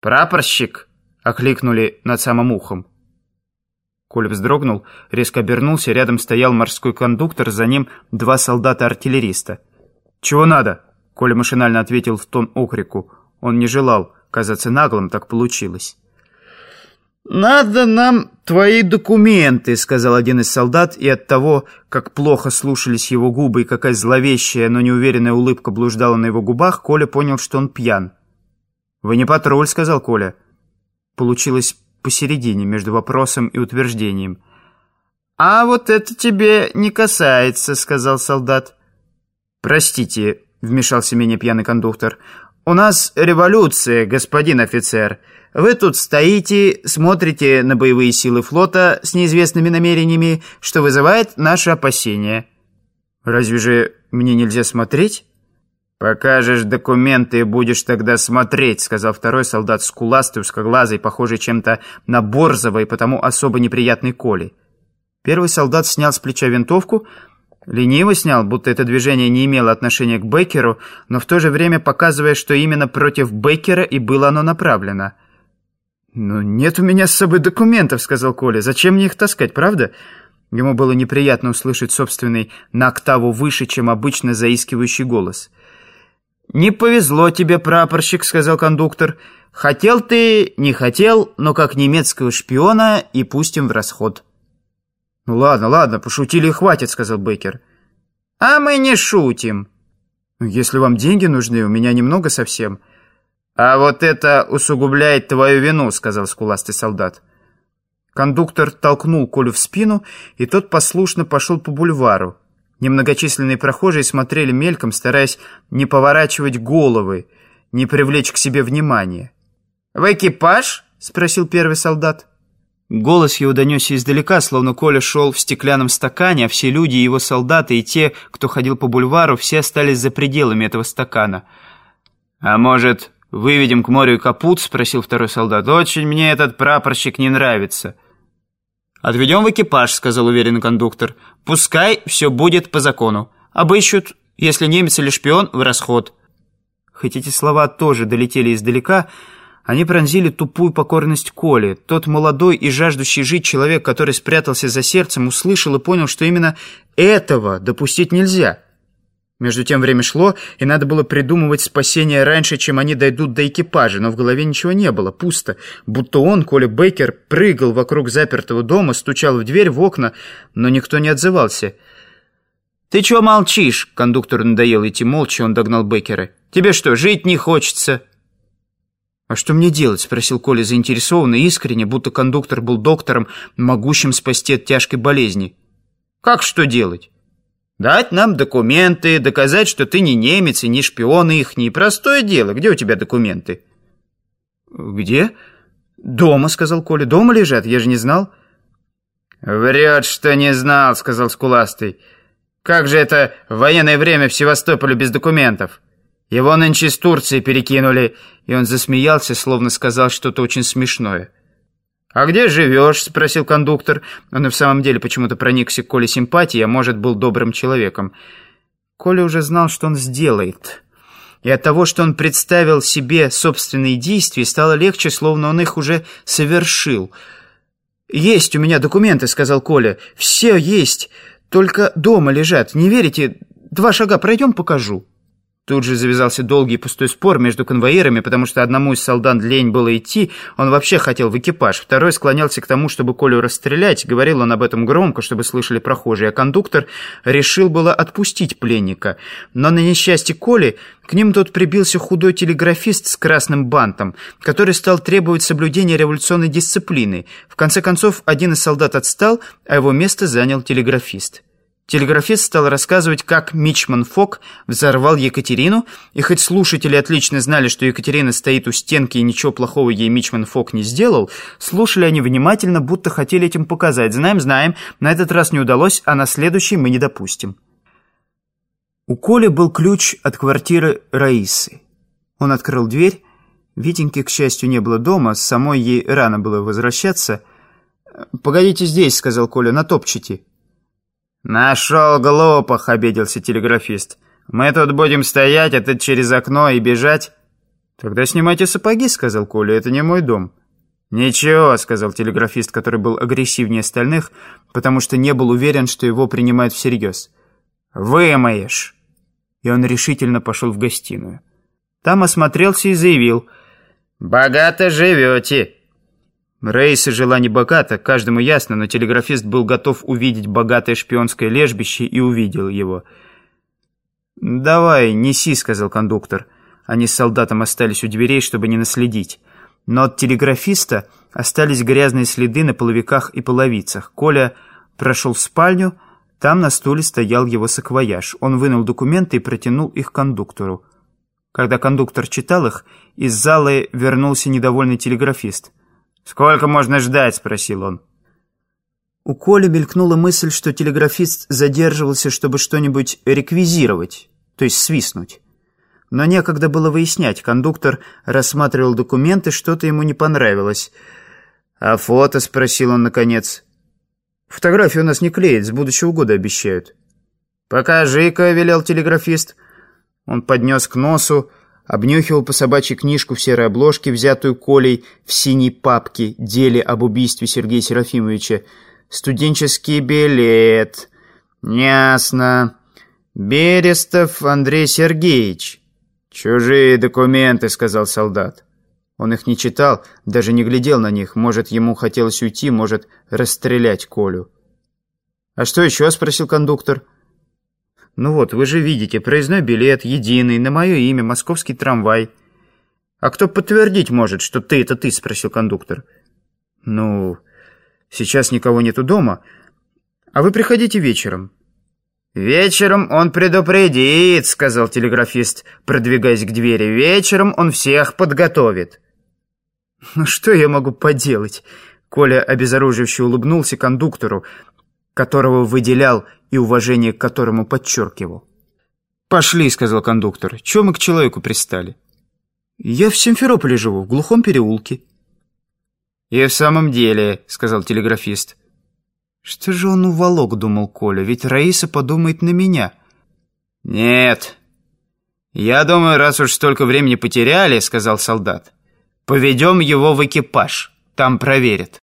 «Прапорщик!» — окликнули над самым ухом. Коля вздрогнул, резко обернулся, рядом стоял морской кондуктор, за ним два солдата-артиллериста. «Чего надо?» — Коля машинально ответил в тон окрику. Он не желал казаться наглым, так получилось. «Надо нам твои документы», — сказал один из солдат, и от того, как плохо слушались его губы и какая зловещая, но неуверенная улыбка блуждала на его губах, Коля понял, что он пьян. «Вы не патруль», — сказал Коля. Получилось посередине, между вопросом и утверждением. «А вот это тебе не касается», — сказал солдат. «Простите», — вмешался менее пьяный кондуктор. «У нас революция, господин офицер. Вы тут стоите, смотрите на боевые силы флота с неизвестными намерениями, что вызывает наше опасение». «Разве же мне нельзя смотреть?» «Покажешь документы и будешь тогда смотреть», — сказал второй солдат скуластый, узкоглазый, похожий чем-то на Борзова и потому особо неприятный Коли. Первый солдат снял с плеча винтовку, лениво снял, будто это движение не имело отношения к Беккеру, но в то же время показывая, что именно против Беккера и было оно направлено. «Ну, нет у меня с собой документов», — сказал Коля. «Зачем мне их таскать, правда?» Ему было неприятно услышать собственный на октаву выше, чем обычно заискивающий голос. «Не повезло тебе, прапорщик», — сказал кондуктор. «Хотел ты, не хотел, но как немецкого шпиона и пустим в расход». «Ну ладно, ладно, пошутили и хватит», — сказал Бейкер. «А мы не шутим». «Ну, «Если вам деньги нужны, у меня немного совсем». «А вот это усугубляет твою вину», — сказал скуластый солдат. Кондуктор толкнул Колю в спину, и тот послушно пошел по бульвару. Немногочисленные прохожие смотрели мельком, стараясь не поворачивать головы, не привлечь к себе внимания. «В экипаж?» — спросил первый солдат. Голос его донесся издалека, словно Коля шел в стеклянном стакане, а все люди, его солдаты и те, кто ходил по бульвару, все остались за пределами этого стакана. «А может, выведем к морю капут?» — спросил второй солдат. «Очень мне этот прапорщик не нравится». «Отведем в экипаж», — сказал уверенный кондуктор. «Пускай все будет по закону. Обыщут, если немец или шпион, в расход». Хоть эти слова тоже долетели издалека, они пронзили тупую покорность Коли. Тот молодой и жаждущий жить человек, который спрятался за сердцем, услышал и понял, что именно этого допустить нельзя — между тем время шло, и надо было придумывать спасение раньше, чем они дойдут до экипажа, но в голове ничего не было, пусто. Будто он, Коля Бейкер, прыгал вокруг запертого дома, стучал в дверь, в окна, но никто не отзывался. «Ты чего молчишь?» — кондуктору надоел идти молча, он догнал Бейкера. «Тебе что, жить не хочется?» «А что мне делать?» — спросил Коля заинтересованно, искренне, будто кондуктор был доктором, могущим спасти от тяжкой болезни. «Как что делать?» Дать нам документы, доказать, что ты не немец и не шпион их, не простое дело. Где у тебя документы? Где? Дома, сказал Коля. Дома лежат, я же не знал. Врет, что не знал, сказал Скуластый. Как же это в военное время в Севастополе без документов? Его нынче из Турции перекинули, и он засмеялся, словно сказал что-то очень смешное. «А где живешь?» — спросил кондуктор. Он и в самом деле почему-то проникся к Коле симпатией, а может, был добрым человеком. Коля уже знал, что он сделает. И от того, что он представил себе собственные действия, стало легче, словно он их уже совершил. «Есть у меня документы», — сказал Коля. «Все есть, только дома лежат. Не верите? Два шага пройдем, покажу». Тут же завязался долгий пустой спор между конвоирами, потому что одному из солдат лень было идти, он вообще хотел в экипаж. Второй склонялся к тому, чтобы Колю расстрелять. Говорил он об этом громко, чтобы слышали прохожие, а кондуктор решил было отпустить пленника. Но на несчастье Коли к ним тут прибился худой телеграфист с красным бантом, который стал требовать соблюдения революционной дисциплины. В конце концов, один из солдат отстал, а его место занял телеграфист. Телеграфист стал рассказывать, как Мичман Фок взорвал Екатерину, и хоть слушатели отлично знали, что Екатерина стоит у стенки и ничего плохого ей Мичман Фок не сделал, слушали они внимательно, будто хотели этим показать. Знаем, знаем, на этот раз не удалось, а на следующий мы не допустим. У Коли был ключ от квартиры Раисы. Он открыл дверь. Витеньки, к счастью, не было дома, самой ей рано было возвращаться. «Погодите здесь», — сказал Коля, — «натопчите». «Нашел глупых», — обиделся телеграфист. «Мы тут будем стоять, а ты через окно и бежать?» «Тогда снимайте сапоги», — сказал Коля, — «это не мой дом». «Ничего», — сказал телеграфист, который был агрессивнее остальных, потому что не был уверен, что его принимают всерьез. «Вымоешь!» И он решительно пошел в гостиную. Там осмотрелся и заявил. «Богато живете!» Рейса жила не богато, каждому ясно, но телеграфист был готов увидеть богатое шпионское лежбище и увидел его. «Давай, неси», — сказал кондуктор. Они с солдатом остались у дверей, чтобы не наследить. Но от телеграфиста остались грязные следы на половиках и половицах. Коля прошел в спальню, там на стуле стоял его саквояж. Он вынул документы и протянул их кондуктору. Когда кондуктор читал их, из зала вернулся недовольный телеграфист. «Сколько можно ждать?» — спросил он. У Коли мелькнула мысль, что телеграфист задерживался, чтобы что-нибудь реквизировать, то есть свистнуть. Но некогда было выяснять. Кондуктор рассматривал документы, что-то ему не понравилось. «А фото?» — спросил он наконец. «Фотографии у нас не клеят, с будущего года обещают». «Покажи-ка», — велел телеграфист. Он поднес к носу, обнюхивал по собачьей книжку в серой обложке, взятую Колей в синей папке, деле об убийстве Сергея Серафимовича. «Студенческий билет». «Ясно. Берестов Андрей Сергеевич». «Чужие документы», — сказал солдат. Он их не читал, даже не глядел на них. Может, ему хотелось уйти, может, расстрелять Колю. «А что еще?» — спросил кондуктор. «Ну вот, вы же видите, проездной билет, единый, на мое имя, московский трамвай». «А кто подтвердить может, что ты — это ты?» — спросил кондуктор. «Ну, сейчас никого нету дома. А вы приходите вечером. «Вечером он предупредит», — сказал телеграфист, продвигаясь к двери. «Вечером он всех подготовит». «Ну что я могу поделать?» Коля обезоруживающе улыбнулся кондуктору, которого выделял и уважение к которому подчеркивал. «Пошли», — сказал кондуктор. «Чего мы к человеку пристали?» «Я в Симферополе живу, в глухом переулке». «И в самом деле», — сказал телеграфист, — что же он уволок, думал Коля, ведь Раиса подумает на меня. Нет. Я думаю, раз уж столько времени потеряли, сказал солдат, поведем его в экипаж, там проверят.